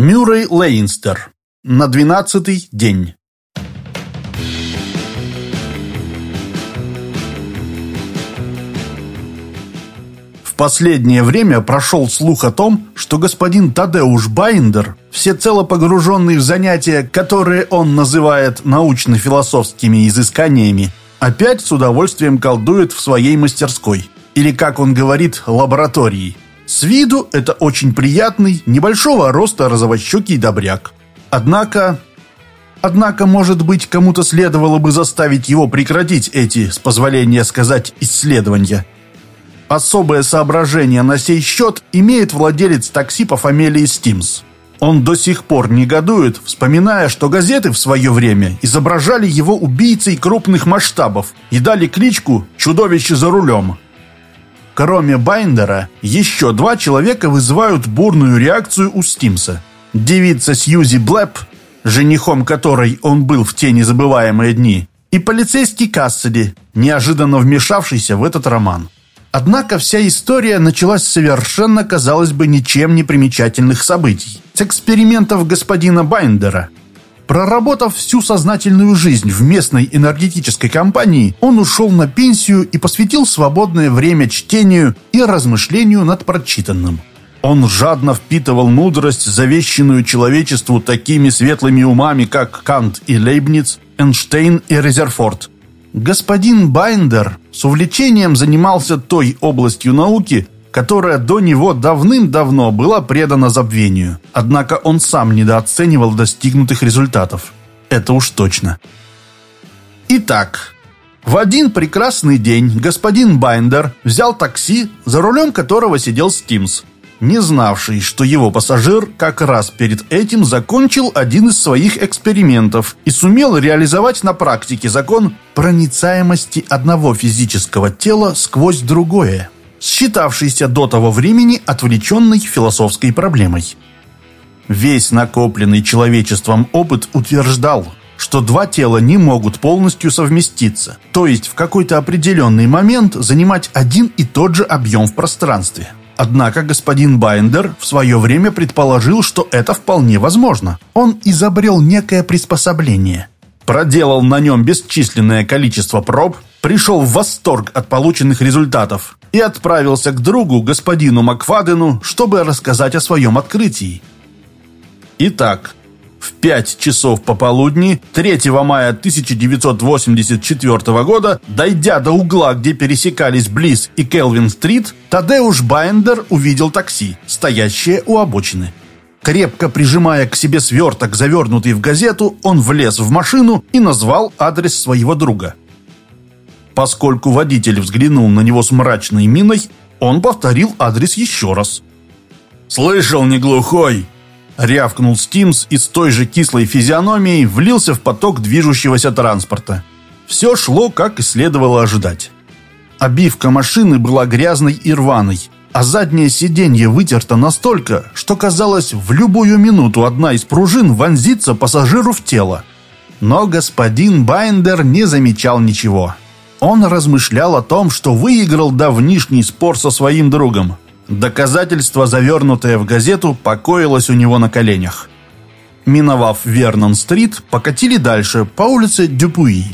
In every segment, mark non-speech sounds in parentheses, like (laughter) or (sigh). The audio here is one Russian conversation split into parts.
Мюррей Лейнстер. На двенадцатый день. В последнее время прошел слух о том, что господин Тадеуш Байндер, всецело погруженный в занятия, которые он называет научно-философскими изысканиями, опять с удовольствием колдует в своей мастерской, или, как он говорит, лаборатории – с виду это очень приятный, небольшого роста розовощекий добряк. Однако... Однако, может быть, кому-то следовало бы заставить его прекратить эти, с позволения сказать, исследования. Особое соображение на сей счет имеет владелец такси по фамилии Стимс. Он до сих пор негодует, вспоминая, что газеты в свое время изображали его убийцей крупных масштабов и дали кличку «Чудовище за рулем». Кроме Байндера, еще два человека вызывают бурную реакцию у Стимса. Девица Сьюзи Блэп, женихом которой он был в те незабываемые дни, и полицейский Кассиди, неожиданно вмешавшийся в этот роман. Однако вся история началась с совершенно, казалось бы, ничем не примечательных событий. С экспериментов господина Байндера – Проработав всю сознательную жизнь в местной энергетической компании, он ушел на пенсию и посвятил свободное время чтению и размышлению над прочитанным. Он жадно впитывал мудрость, завещанную человечеству такими светлыми умами, как Кант и Лейбниц, Эйнштейн и Резерфорд. Господин Байндер с увлечением занимался той областью науки, которая до него давным-давно была предана забвению. Однако он сам недооценивал достигнутых результатов. Это уж точно. Итак, в один прекрасный день господин Байндер взял такси, за рулем которого сидел Стимс, не знавший, что его пассажир как раз перед этим закончил один из своих экспериментов и сумел реализовать на практике закон проницаемости одного физического тела сквозь другое считавшийся до того времени отвлеченной философской проблемой. Весь накопленный человечеством опыт утверждал, что два тела не могут полностью совместиться, то есть в какой-то определенный момент занимать один и тот же объем в пространстве. Однако господин Байндер в свое время предположил, что это вполне возможно. Он изобрел некое приспособление – проделал на нем бесчисленное количество проб, пришел в восторг от полученных результатов и отправился к другу, господину Макфадену, чтобы рассказать о своем открытии. Итак, в 5 часов пополудни 3 мая 1984 года, дойдя до угла, где пересекались Близ и Келвин-стрит, Тадеуш Байндер увидел такси, стоящее у обочины. Крепко прижимая к себе сверток, завернутый в газету, он влез в машину и назвал адрес своего друга. Поскольку водитель взглянул на него с мрачной миной, он повторил адрес еще раз. «Слышал, не глухой!» Рявкнул Стимс и с той же кислой физиономией влился в поток движущегося транспорта. Все шло, как и следовало ожидать. Обивка машины была грязной и рваной – а заднее сиденье вытерто настолько, что казалось, в любую минуту одна из пружин вонзится пассажиру в тело. Но господин Байндер не замечал ничего. Он размышлял о том, что выиграл давнишний спор со своим другом. Доказательство, завернутое в газету, покоилось у него на коленях. Миновав Вернон-стрит, покатили дальше, по улице Дюпуи.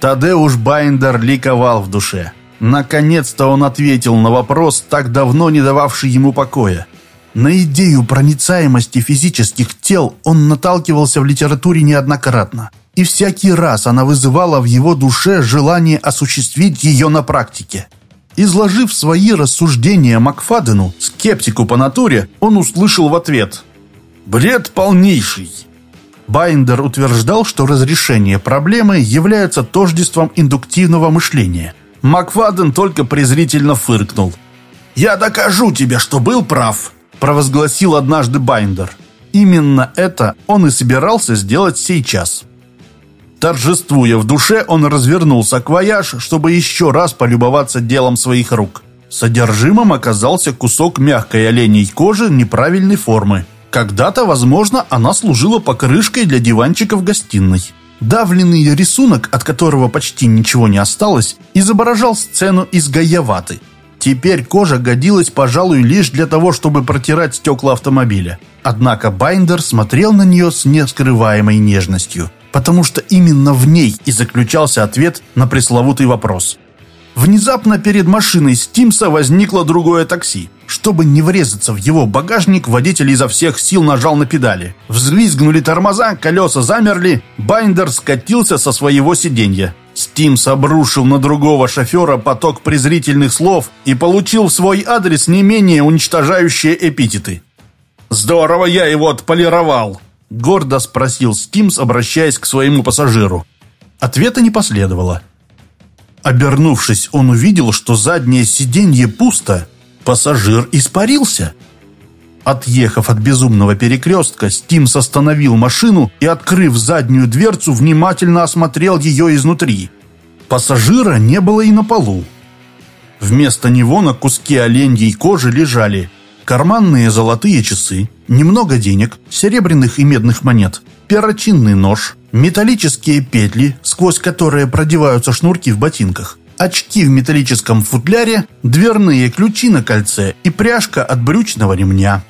Тадеуш Байндер ликовал в душе – Наконец-то он ответил на вопрос, так давно не дававший ему покоя. На идею проницаемости физических тел он наталкивался в литературе неоднократно. И всякий раз она вызывала в его душе желание осуществить ее на практике. Изложив свои рассуждения Макфадену, скептику по натуре, он услышал в ответ «Бред полнейший». Байндер утверждал, что разрешение проблемы является тождеством индуктивного мышления – Макфаден только презрительно фыркнул. «Я докажу тебе, что был прав», – провозгласил однажды Байндер. Именно это он и собирался сделать сейчас. Торжествуя в душе, он развернул саквояж, чтобы еще раз полюбоваться делом своих рук. Содержимым оказался кусок мягкой оленьей кожи неправильной формы. Когда-то, возможно, она служила покрышкой для диванчика в гостиной. Давленный рисунок, от которого почти ничего не осталось, изображал сцену из Гайаваты. Теперь кожа годилась, пожалуй, лишь для того, чтобы протирать стекла автомобиля. Однако Байндер смотрел на нее с нескрываемой нежностью, потому что именно в ней и заключался ответ на пресловутый вопрос. Внезапно перед машиной Стимса возникло другое такси. Чтобы не врезаться в его багажник, водитель изо всех сил нажал на педали. Взвизгнули тормоза, колеса замерли, Байндер скатился со своего сиденья. Стимс обрушил на другого шофера поток презрительных слов и получил в свой адрес не менее уничтожающие эпитеты. «Здорово я его отполировал!» – гордо спросил Стимс, обращаясь к своему пассажиру. Ответа не последовало. Обернувшись, он увидел, что заднее сиденье пусто. Пассажир испарился. Отъехав от безумного перекрестка, Стимс остановил машину и, открыв заднюю дверцу, внимательно осмотрел ее изнутри. Пассажира не было и на полу. Вместо него на куске оленьей кожи лежали карманные золотые часы, немного денег, серебряных и медных монет, перочинный нож, металлические петли, сквозь которые продеваются шнурки в ботинках, очки в металлическом футляре, дверные ключи на кольце и пряжка от брючного ремня.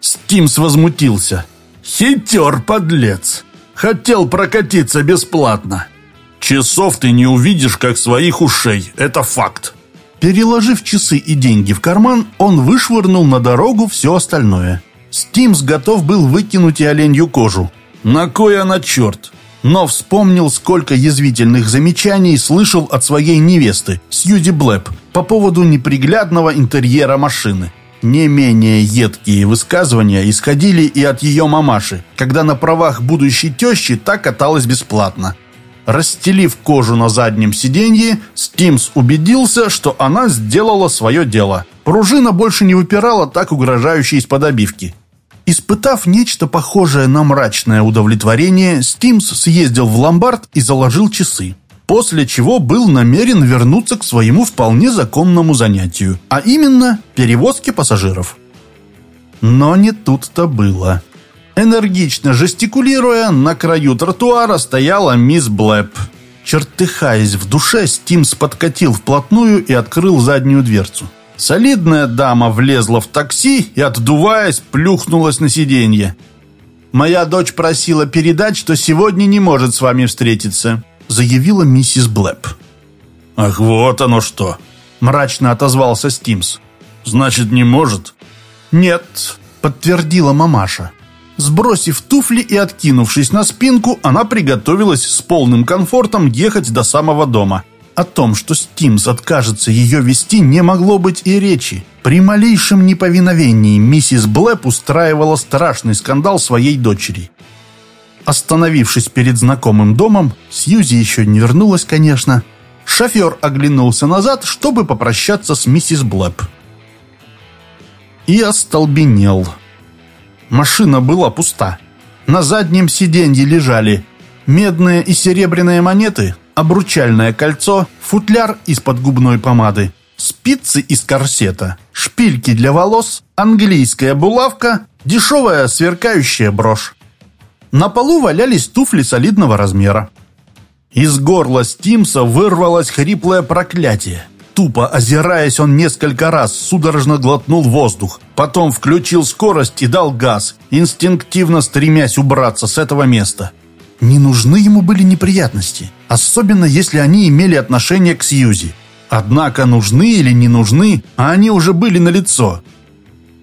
Стимс возмутился. «Хитер, подлец! Хотел прокатиться бесплатно!» «Часов ты не увидишь, как своих ушей, это факт!» Переложив часы и деньги в карман, он вышвырнул на дорогу все остальное. Стимс готов был выкинуть и оленью кожу. «На кой она черт?» но вспомнил, сколько язвительных замечаний слышал от своей невесты, Сьюди Блэп, по поводу неприглядного интерьера машины. Не менее едкие высказывания исходили и от ее мамаши, когда на правах будущей тещи та каталась бесплатно. Расстелив кожу на заднем сиденье, Стимс убедился, что она сделала свое дело. Пружина больше не выпирала так угрожающе из-под обивки. Испытав нечто похожее на мрачное удовлетворение, Стимс съездил в ломбард и заложил часы. После чего был намерен вернуться к своему вполне законному занятию, а именно перевозке пассажиров. Но не тут-то было. Энергично жестикулируя, на краю тротуара стояла мисс Блэп. Чертыхаясь в душе, Стимс подкатил вплотную и открыл заднюю дверцу. Солидная дама влезла в такси и, отдуваясь, плюхнулась на сиденье. «Моя дочь просила передать, что сегодня не может с вами встретиться», заявила миссис Блэп. «Ах, вот оно что!» мрачно отозвался Стимс. «Значит, не может?» «Нет», подтвердила мамаша. Сбросив туфли и откинувшись на спинку, она приготовилась с полным комфортом ехать до самого дома – о том, что Стимс откажется ее вести, не могло быть и речи. При малейшем неповиновении миссис Блэп устраивала страшный скандал своей дочери. Остановившись перед знакомым домом, Сьюзи еще не вернулась, конечно, шофер оглянулся назад, чтобы попрощаться с миссис Блэп. И остолбенел. Машина была пуста. На заднем сиденье лежали медные и серебряные монеты – обручальное кольцо, футляр из-под губной помады, спицы из корсета, шпильки для волос, английская булавка, дешевая сверкающая брошь. На полу валялись туфли солидного размера. Из горла Стимса вырвалось хриплое проклятие. Тупо озираясь, он несколько раз судорожно глотнул воздух, потом включил скорость и дал газ, инстинктивно стремясь убраться с этого места. Не нужны ему были неприятности, особенно если они имели отношение к Сьюзи. Однако нужны или не нужны, а они уже были налицо.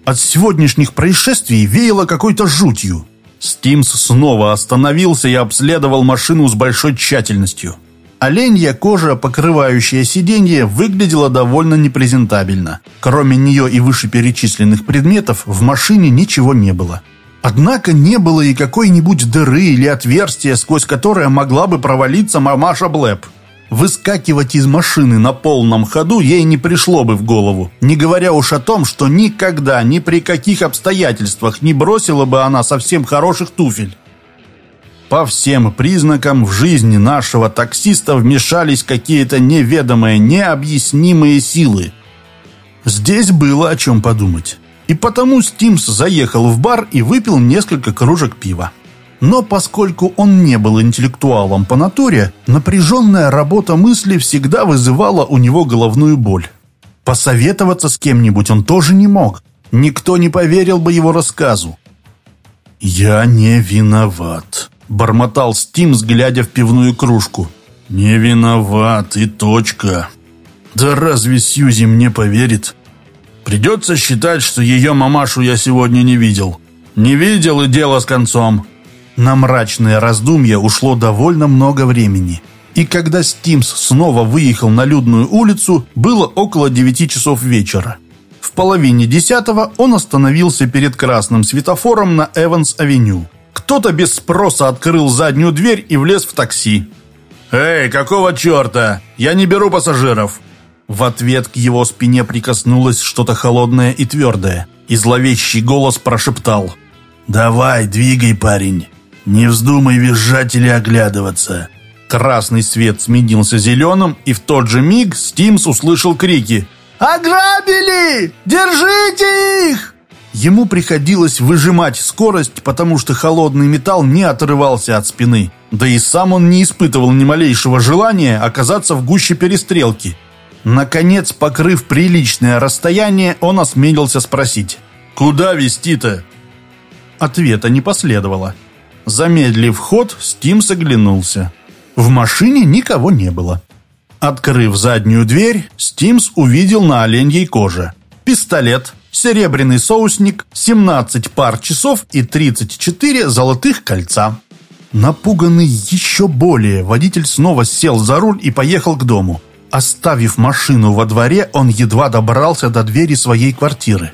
От сегодняшних происшествий веяло какой-то жутью. Стимс снова остановился и обследовал машину с большой тщательностью. Оленья кожа, покрывающая сиденье, выглядела довольно непрезентабельно. Кроме нее и вышеперечисленных предметов в машине ничего не было. Однако не было и какой-нибудь дыры или отверстия, сквозь которое могла бы провалиться мамаша Блэп. Выскакивать из машины на полном ходу ей не пришло бы в голову, не говоря уж о том, что никогда, ни при каких обстоятельствах не бросила бы она совсем хороших туфель. По всем признакам в жизни нашего таксиста вмешались какие-то неведомые, необъяснимые силы. Здесь было о чем подумать. И потому Стимс заехал в бар и выпил несколько кружек пива. Но поскольку он не был интеллектуалом по натуре, напряженная работа мысли всегда вызывала у него головную боль. Посоветоваться с кем-нибудь он тоже не мог. Никто не поверил бы его рассказу. «Я не виноват», — бормотал Стимс, глядя в пивную кружку. «Не виноват и точка. Да разве Сьюзи мне поверит? Придется считать, что ее мамашу я сегодня не видел. Не видел и дело с концом». На мрачное раздумье ушло довольно много времени. И когда Стимс снова выехал на людную улицу, было около девяти часов вечера. В половине десятого он остановился перед красным светофором на Эванс-авеню. Кто-то без спроса открыл заднюю дверь и влез в такси. «Эй, какого черта? Я не беру пассажиров!» В ответ к его спине прикоснулось что-то холодное и твердое, и зловещий голос прошептал «Давай, двигай, парень, не вздумай визжать или оглядываться». Красный свет сменился зеленым, и в тот же миг Стимс услышал крики «Ограбили! Держите их!» Ему приходилось выжимать скорость, потому что холодный металл не отрывался от спины. Да и сам он не испытывал ни малейшего желания оказаться в гуще перестрелки. Наконец, покрыв приличное расстояние, он осмелился спросить «Куда вести-то?» Ответа не последовало. Замедлив ход, Стим соглянулся. В машине никого не было. Открыв заднюю дверь, Стимс увидел на оленьей коже пистолет, серебряный соусник, 17 пар часов и 34 золотых кольца. Напуганный еще более, водитель снова сел за руль и поехал к дому. Оставив машину во дворе, он едва добрался до двери своей квартиры.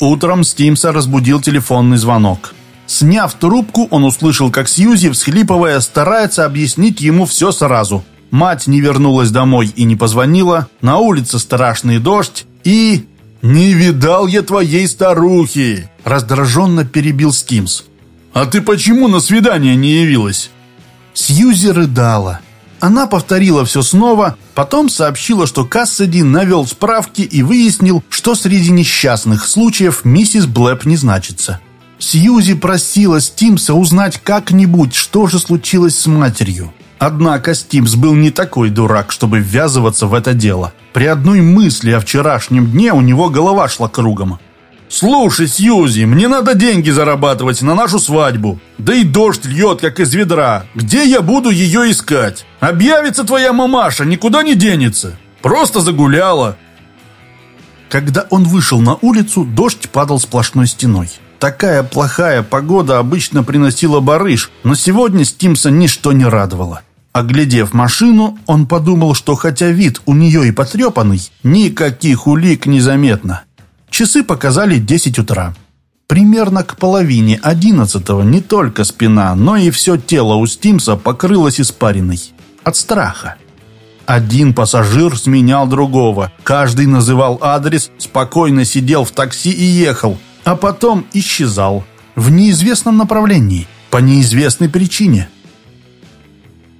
Утром Стимса разбудил телефонный звонок. Сняв трубку, он услышал, как Сьюзи, всхлипывая, старается объяснить ему все сразу. Мать не вернулась домой и не позвонила, на улице страшный дождь и... «Не видал я твоей старухи!» Раздраженно перебил Стимс. «А ты почему на свидание не явилась?» Сьюзи рыдала. Она повторила все снова, потом сообщила, что Кассади навел справки и выяснил, что среди несчастных случаев миссис Блэп не значится. Сьюзи просила Стимса узнать как-нибудь, что же случилось с матерью. Однако Стимс был не такой дурак, чтобы ввязываться в это дело. При одной мысли о вчерашнем дне у него голова шла кругом. «Слушай, Сьюзи, мне надо деньги зарабатывать на нашу свадьбу. Да и дождь льет, как из ведра. Где я буду ее искать? Объявится твоя мамаша, никуда не денется. Просто загуляла». Когда он вышел на улицу, дождь падал сплошной стеной. Такая плохая погода обычно приносила барыш, но сегодня Стимса ничто не радовало. Оглядев машину, он подумал, что хотя вид у нее и потрепанный, никаких улик не заметно. Часы показали 10 утра. Примерно к половине одиннадцатого не только спина, но и все тело у Стимса покрылось испариной. От страха. Один пассажир сменял другого. Каждый называл адрес, спокойно сидел в такси и ехал, а потом исчезал в неизвестном направлении, по неизвестной причине.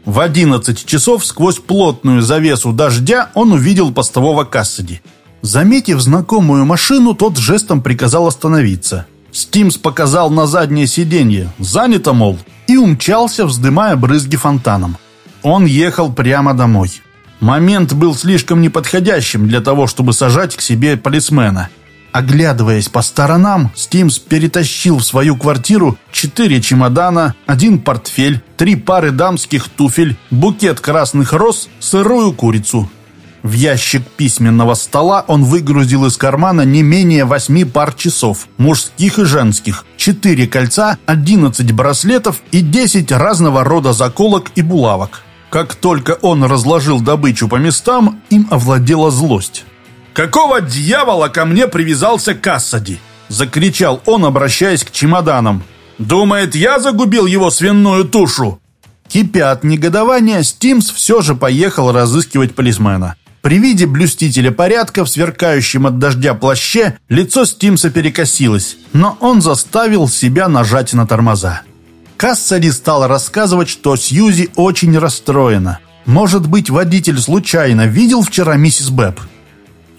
В 11 часов сквозь плотную завесу дождя он увидел постового Кассиди. Заметив знакомую машину, тот жестом приказал остановиться. Стимс показал на заднее сиденье, занято, мол, и умчался, вздымая брызги фонтаном. Он ехал прямо домой. Момент был слишком неподходящим для того, чтобы сажать к себе полисмена – Оглядываясь по сторонам, Стимс перетащил в свою квартиру четыре чемодана, один портфель, три пары дамских туфель, букет красных роз, сырую курицу. В ящик письменного стола он выгрузил из кармана не менее восьми пар часов, мужских и женских, четыре кольца, одиннадцать браслетов и десять разного рода заколок и булавок. Как только он разложил добычу по местам, им овладела злость. «Какого дьявола ко мне привязался Кассади?» Закричал он, обращаясь к чемоданам. «Думает, я загубил его свиную тушу?» Кипя от негодования, Стимс все же поехал разыскивать полисмена. При виде блюстителя порядка в сверкающем от дождя плаще лицо Стимса перекосилось, но он заставил себя нажать на тормоза. Кассади стал рассказывать, что Сьюзи очень расстроена. Может быть, водитель случайно видел вчера миссис Бэб?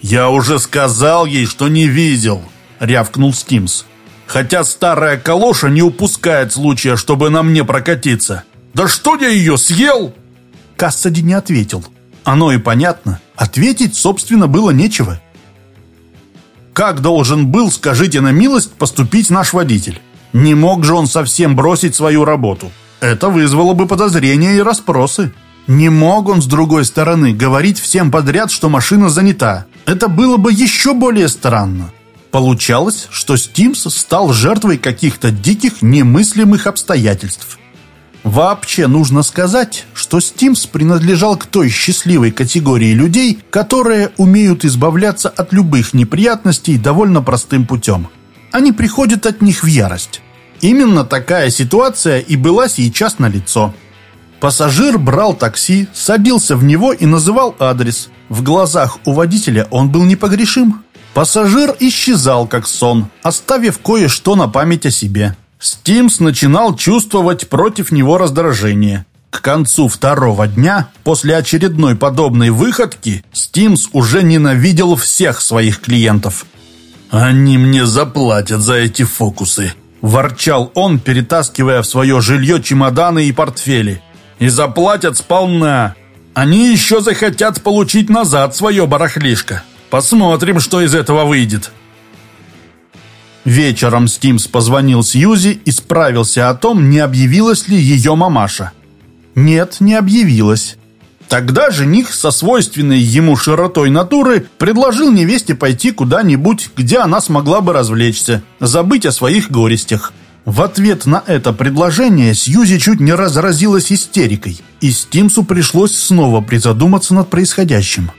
«Я уже сказал ей, что не видел», — рявкнул Стимс. «Хотя старая калоша не упускает случая, чтобы на мне прокатиться. Да что я ее съел?» Кассади не ответил. Оно и понятно. Ответить, собственно, было нечего. Как должен был, скажите на милость, поступить наш водитель? Не мог же он совсем бросить свою работу. Это вызвало бы подозрения и расспросы. Не мог он, с другой стороны, говорить всем подряд, что машина занята. Это было бы еще более странно. Получалось, что Стимс стал жертвой каких-то диких, немыслимых обстоятельств. Вообще нужно сказать, что Стимс принадлежал к той счастливой категории людей, которые умеют избавляться от любых неприятностей довольно простым путем. Они приходят от них в ярость. Именно такая ситуация и была сейчас налицо. Пассажир брал такси, садился в него и называл адрес. В глазах у водителя он был непогрешим. Пассажир исчезал как сон, оставив кое-что на память о себе. Стимс начинал чувствовать против него раздражение. К концу второго дня, после очередной подобной выходки, Стимс уже ненавидел всех своих клиентов. «Они мне заплатят за эти фокусы», – ворчал он, перетаскивая в свое жилье чемоданы и портфели. «И заплатят сполна. Они еще захотят получить назад свое барахлишко. Посмотрим, что из этого выйдет». Вечером Стимс позвонил Сьюзи и справился о том, не объявилась ли ее мамаша. Нет, не объявилась. Тогда жених со свойственной ему широтой натуры предложил невесте пойти куда-нибудь, где она смогла бы развлечься, забыть о своих горестях. В ответ на это предложение Сьюзи чуть не разразилась истерикой, и Стимсу пришлось снова призадуматься над происходящим.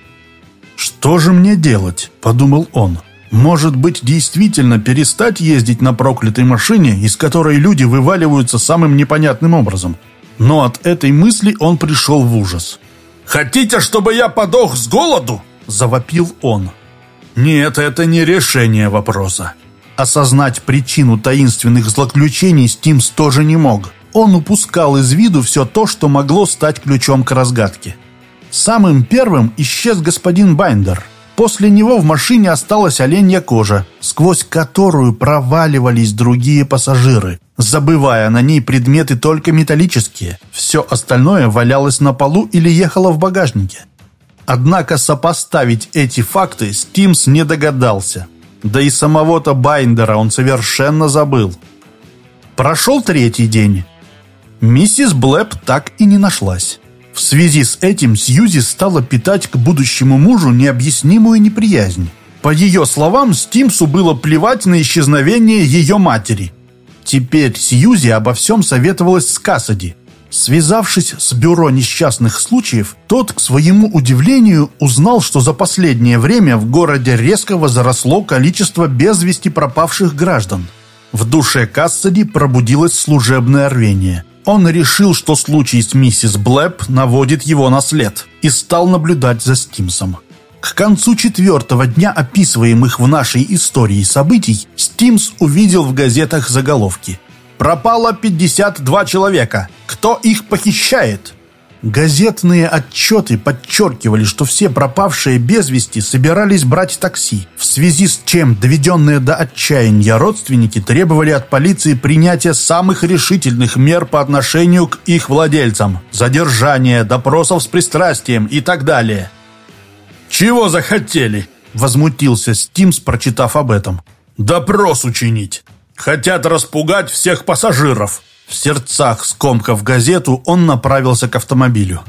«Что же мне делать?» – подумал он. Может быть, действительно перестать ездить на проклятой машине, из которой люди вываливаются самым непонятным образом. Но от этой мысли он пришел в ужас. «Хотите, чтобы я подох с голоду?» – завопил он. Нет, это не решение вопроса. Осознать причину таинственных злоключений Стимс тоже не мог. Он упускал из виду все то, что могло стать ключом к разгадке. Самым первым исчез господин Байндер – После него в машине осталась оленья кожа, сквозь которую проваливались другие пассажиры, забывая на ней предметы только металлические. Все остальное валялось на полу или ехало в багажнике. Однако сопоставить эти факты Стимс не догадался. Да и самого-то Байндера он совершенно забыл. Прошел третий день. Миссис Блэп так и не нашлась. В связи с этим Сьюзи стала питать к будущему мужу необъяснимую неприязнь. По ее словам, Стимсу было плевать на исчезновение ее матери. Теперь Сьюзи обо всем советовалась с Кассади. Связавшись с бюро несчастных случаев, тот, к своему удивлению, узнал, что за последнее время в городе резко возросло количество без вести пропавших граждан. В душе Кассади пробудилось служебное рвение. Он решил, что случай с миссис Блэп наводит его на след, и стал наблюдать за Стимсом. К концу четвертого дня описываемых в нашей истории событий Стимс увидел в газетах заголовки «Пропало 52 человека. Кто их похищает?» Газетные отчеты подчеркивали, что все пропавшие без вести собирались брать такси, в связи с чем доведенные до отчаяния родственники требовали от полиции принятия самых решительных мер по отношению к их владельцам, задержания, допросов с пристрастием и так далее. «Чего захотели?» – возмутился Стимс, прочитав об этом. «Допрос учинить. Хотят распугать всех пассажиров». В сердцах скомкав газету, он направился к автомобилю.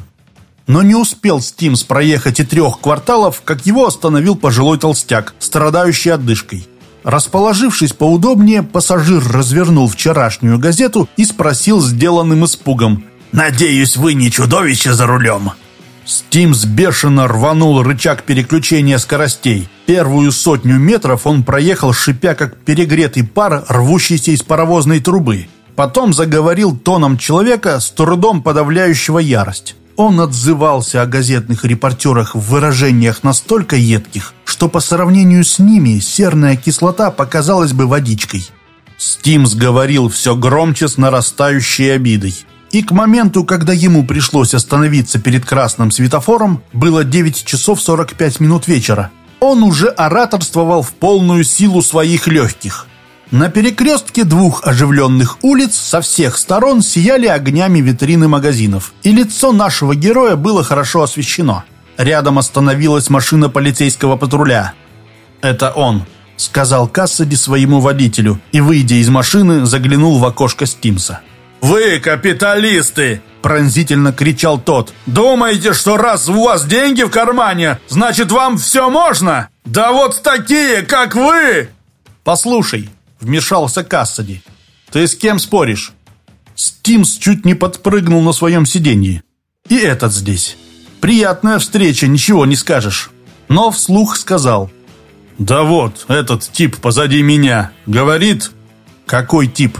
Но не успел Стимс проехать и трех кварталов, как его остановил пожилой толстяк, страдающий отдышкой. Расположившись поудобнее, пассажир развернул вчерашнюю газету и спросил сделанным испугом. «Надеюсь, вы не чудовище за рулем?» Стимс бешено рванул рычаг переключения скоростей. Первую сотню метров он проехал, шипя как перегретый пар, рвущийся из паровозной трубы. Потом заговорил тоном человека, с трудом подавляющего ярость. Он отзывался о газетных репортерах в выражениях настолько едких, что по сравнению с ними серная кислота показалась бы водичкой. Стимс говорил все громче с нарастающей обидой. И к моменту, когда ему пришлось остановиться перед красным светофором, было 9 часов 45 минут вечера. Он уже ораторствовал в полную силу своих легких. На перекрестке двух оживленных улиц со всех сторон сияли огнями витрины магазинов, и лицо нашего героя было хорошо освещено. Рядом остановилась машина полицейского патруля. «Это он», — сказал Кассади своему водителю и, выйдя из машины, заглянул в окошко Стимса. «Вы капиталисты!» – пронзительно кричал тот. «Думаете, что раз у вас деньги в кармане, значит вам все можно? Да вот такие, как вы!» «Послушай», – вмешался Кассади, – «ты с кем споришь?» Стимс чуть не подпрыгнул на своем сиденье. «И этот здесь. Приятная встреча, ничего не скажешь». Но вслух сказал. «Да вот, этот тип позади меня. Говорит...» «Какой тип?»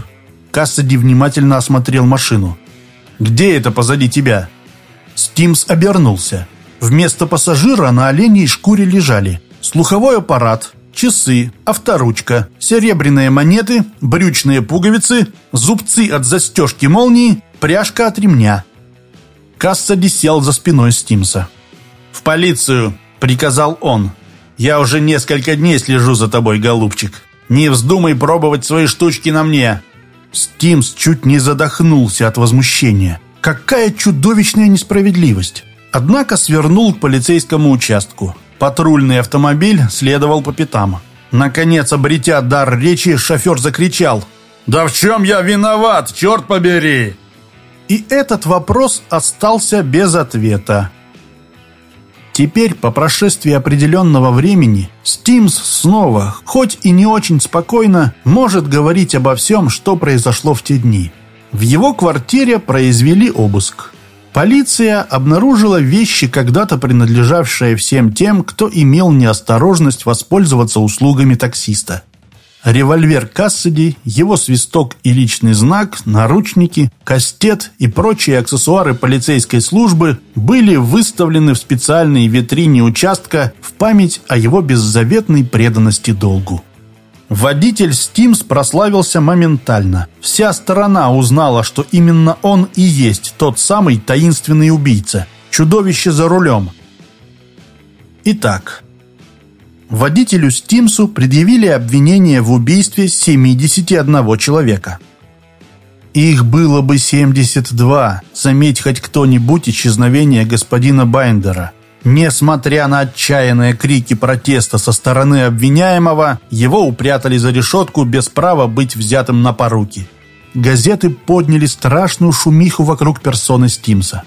Кассади внимательно осмотрел машину. «Где это позади тебя?» Стимс обернулся. Вместо пассажира на оленей шкуре лежали слуховой аппарат, часы, авторучка, серебряные монеты, брючные пуговицы, зубцы от застежки молнии, пряжка от ремня. Кассади сел за спиной Стимса. «В полицию!» — приказал он. «Я уже несколько дней слежу за тобой, голубчик. Не вздумай пробовать свои штучки на мне. Стимс чуть не задохнулся от возмущения. Какая чудовищная несправедливость! Однако свернул к полицейскому участку. Патрульный автомобиль следовал по пятам. Наконец, обретя дар речи, шофер закричал. «Да в чем я виноват, черт побери!» И этот вопрос остался без ответа. Теперь, по прошествии определенного времени, Стимс снова, хоть и не очень спокойно, может говорить обо всем, что произошло в те дни. В его квартире произвели обыск. Полиция обнаружила вещи, когда-то принадлежавшие всем тем, кто имел неосторожность воспользоваться услугами таксиста револьвер Кассиди, его свисток и личный знак, наручники, кастет и прочие аксессуары полицейской службы были выставлены в специальной витрине участка в память о его беззаветной преданности долгу. Водитель Стимс прославился моментально. Вся сторона узнала, что именно он и есть тот самый таинственный убийца, чудовище за рулем. Итак, водителю Стимсу предъявили обвинение в убийстве 71 человека. Их было бы 72, заметь хоть кто-нибудь исчезновение господина Байндера. Несмотря на отчаянные крики протеста со стороны обвиняемого, его упрятали за решетку без права быть взятым на поруки. Газеты подняли страшную шумиху вокруг персоны Стимса.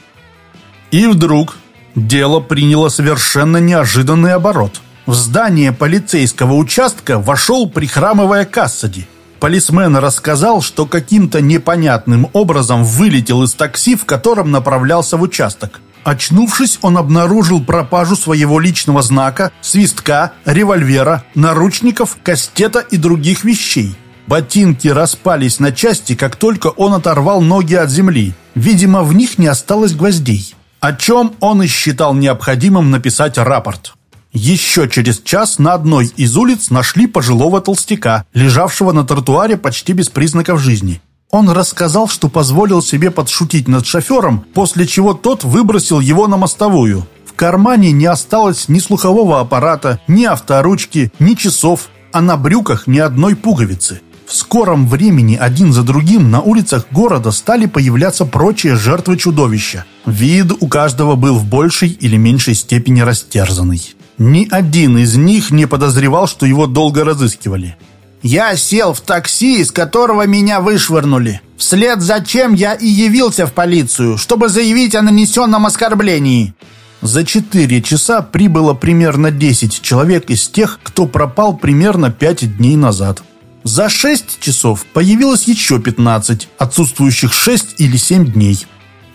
И вдруг дело приняло совершенно неожиданный оборот – в здание полицейского участка вошел, прихрамывая Кассади. Полисмен рассказал, что каким-то непонятным образом вылетел из такси, в котором направлялся в участок. Очнувшись, он обнаружил пропажу своего личного знака, свистка, револьвера, наручников, кастета и других вещей. Ботинки распались на части, как только он оторвал ноги от земли. Видимо, в них не осталось гвоздей. О чем он и считал необходимым написать рапорт. Еще через час на одной из улиц нашли пожилого толстяка, лежавшего на тротуаре почти без признаков жизни. Он рассказал, что позволил себе подшутить над шофером, после чего тот выбросил его на мостовую. В кармане не осталось ни слухового аппарата, ни авторучки, ни часов, а на брюках ни одной пуговицы. В скором времени один за другим на улицах города стали появляться прочие жертвы чудовища. Вид у каждого был в большей или меньшей степени растерзанный. Ни один из них не подозревал, что его долго разыскивали. «Я сел в такси, из которого меня вышвырнули. Вслед за чем я и явился в полицию, чтобы заявить о нанесенном оскорблении». За четыре часа прибыло примерно 10 человек из тех, кто пропал примерно 5 дней назад. За 6 часов появилось еще 15, отсутствующих 6 или 7 дней.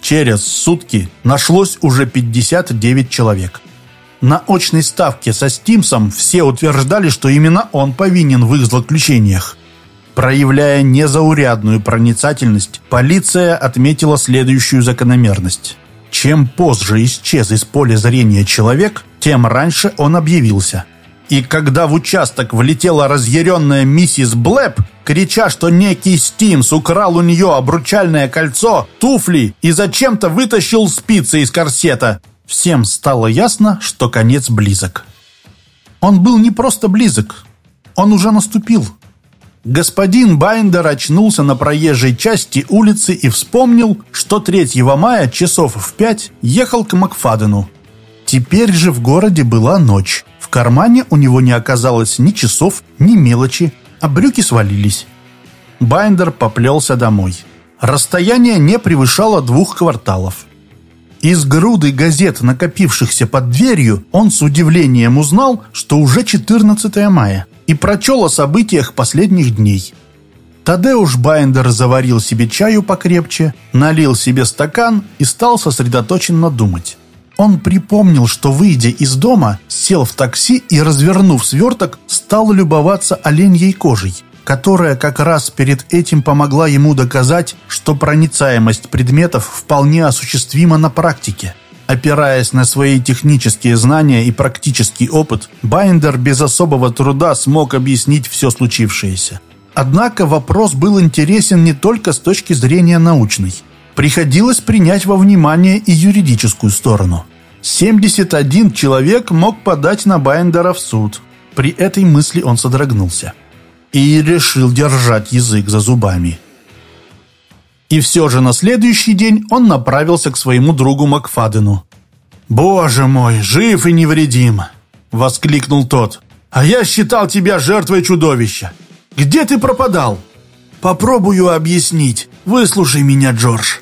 Через сутки нашлось уже 59 человек. На очной ставке со Стимсом все утверждали, что именно он повинен в их злоключениях. Проявляя незаурядную проницательность, полиция отметила следующую закономерность. Чем позже исчез из поля зрения человек, тем раньше он объявился. И когда в участок влетела разъяренная миссис Блэп, крича, что некий Стимс украл у нее обручальное кольцо, туфли и зачем-то вытащил спицы из корсета, Всем стало ясно, что конец близок. Он был не просто близок, он уже наступил. Господин Байндер очнулся на проезжей части улицы и вспомнил, что 3 мая часов в пять ехал к Макфадену. Теперь же в городе была ночь. В кармане у него не оказалось ни часов, ни мелочи, а брюки свалились. Байндер поплелся домой. Расстояние не превышало двух кварталов. Из груды газет, накопившихся под дверью, он с удивлением узнал, что уже 14 мая, и прочел о событиях последних дней. Тадеуш Байндер заварил себе чаю покрепче, налил себе стакан и стал сосредоточенно думать. Он припомнил, что, выйдя из дома, сел в такси и, развернув сверток, стал любоваться оленьей кожей которая как раз перед этим помогла ему доказать, что проницаемость предметов вполне осуществима на практике. Опираясь на свои технические знания и практический опыт, Байндер без особого труда смог объяснить все случившееся. Однако вопрос был интересен не только с точки зрения научной. Приходилось принять во внимание и юридическую сторону. 71 человек мог подать на Байндера в суд. При этой мысли он содрогнулся и решил держать язык за зубами. И все же на следующий день он направился к своему другу Макфадену. «Боже мой, жив и невредим!» — воскликнул тот. «А я считал тебя жертвой чудовища. Где ты пропадал?» «Попробую объяснить. Выслушай меня, Джордж».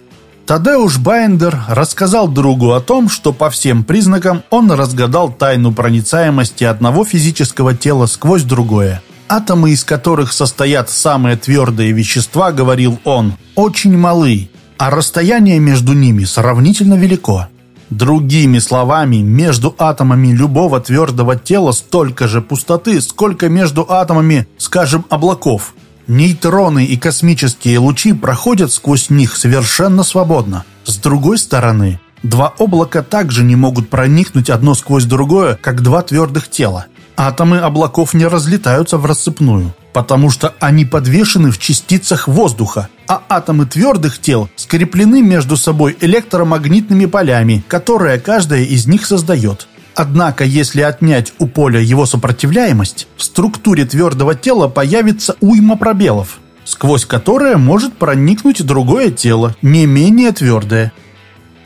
Тадеуш Байндер рассказал другу о том, что по всем признакам он разгадал тайну проницаемости одного физического тела сквозь другое. Атомы, из которых состоят самые твердые вещества, говорил он, очень малы, а расстояние между ними сравнительно велико. Другими словами, между атомами любого твердого тела столько же пустоты, сколько между атомами, скажем, облаков. Нейтроны и космические лучи проходят сквозь них совершенно свободно. С другой стороны, два облака также не могут проникнуть одно сквозь другое, как два твердых тела. Атомы облаков не разлетаются врассыпную, потому что они подвешены в частицах воздуха, а атомы твердых тел скреплены между собой электромагнитными полями, которые каждая из них создает. Однако, если отнять у поля его сопротивляемость, в структуре твердого тела появится уйма пробелов, сквозь которые может проникнуть другое тело, не менее твердое.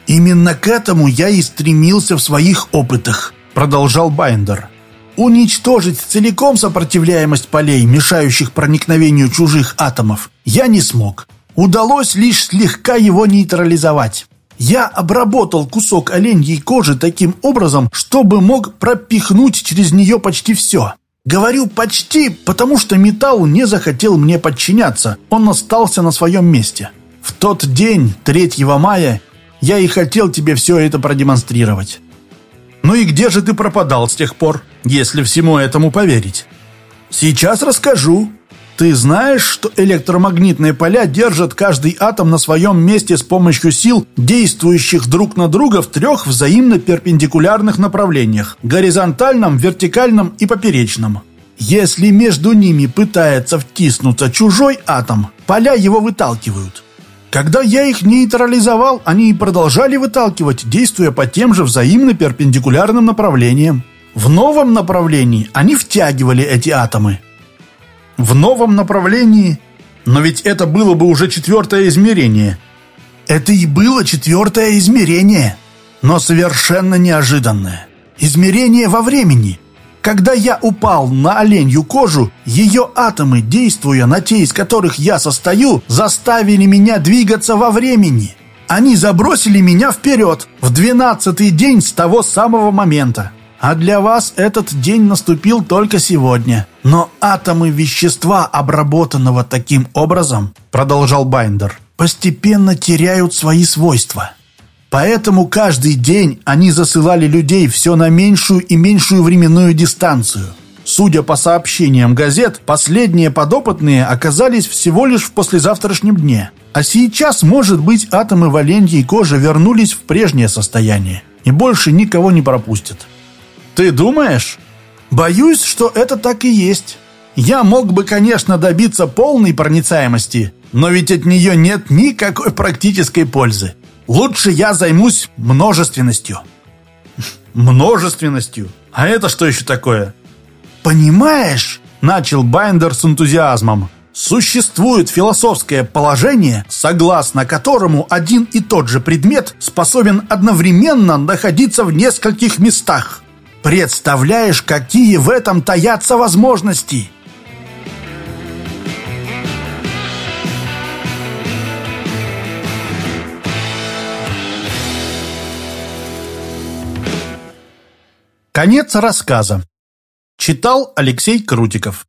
«Именно к этому я и стремился в своих опытах», — продолжал Байндер. Уничтожить целиком сопротивляемость полей, мешающих проникновению чужих атомов, я не смог. Удалось лишь слегка его нейтрализовать. Я обработал кусок оленьей кожи таким образом, чтобы мог пропихнуть через нее почти все. Говорю «почти», потому что металл не захотел мне подчиняться, он остался на своем месте. В тот день, 3 мая, я и хотел тебе все это продемонстрировать. Ну и где же ты пропадал с тех пор, если всему этому поверить? Сейчас расскажу. Ты знаешь, что электромагнитные поля держат каждый атом на своем месте с помощью сил, действующих друг на друга в трех взаимно перпендикулярных направлениях – горизонтальном, вертикальном и поперечном. Если между ними пытается втиснуться чужой атом, поля его выталкивают – когда я их нейтрализовал, они и продолжали выталкивать, действуя по тем же взаимно перпендикулярным направлениям. В новом направлении они втягивали эти атомы. В новом направлении? Но ведь это было бы уже четвертое измерение. Это и было четвертое измерение, но совершенно неожиданное. Измерение во времени – когда я упал на оленью кожу, ее атомы, действуя на те, из которых я состою, заставили меня двигаться во времени. Они забросили меня вперед, в двенадцатый день с того самого момента. А для вас этот день наступил только сегодня. Но атомы вещества, обработанного таким образом, продолжал Байндер, постепенно теряют свои свойства. Поэтому каждый день они засылали людей все на меньшую и меньшую временную дистанцию. Судя по сообщениям газет, последние подопытные оказались всего лишь в послезавтрашнем дне. А сейчас, может быть, атомы в оленьей коже вернулись в прежнее состояние и больше никого не пропустят. Ты думаешь? Боюсь, что это так и есть. Я мог бы, конечно, добиться полной проницаемости, но ведь от нее нет никакой практической пользы. Лучше я займусь множественностью. (laughs) Множественностью? А это что еще такое? Понимаешь, начал Байндер с энтузиазмом. Существует философское положение, согласно которому один и тот же предмет способен одновременно находиться в нескольких местах. Представляешь, какие в этом таятся возможности? Конец рассказа. Читал Алексей Крутиков.